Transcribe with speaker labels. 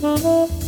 Speaker 1: Mm-hmm.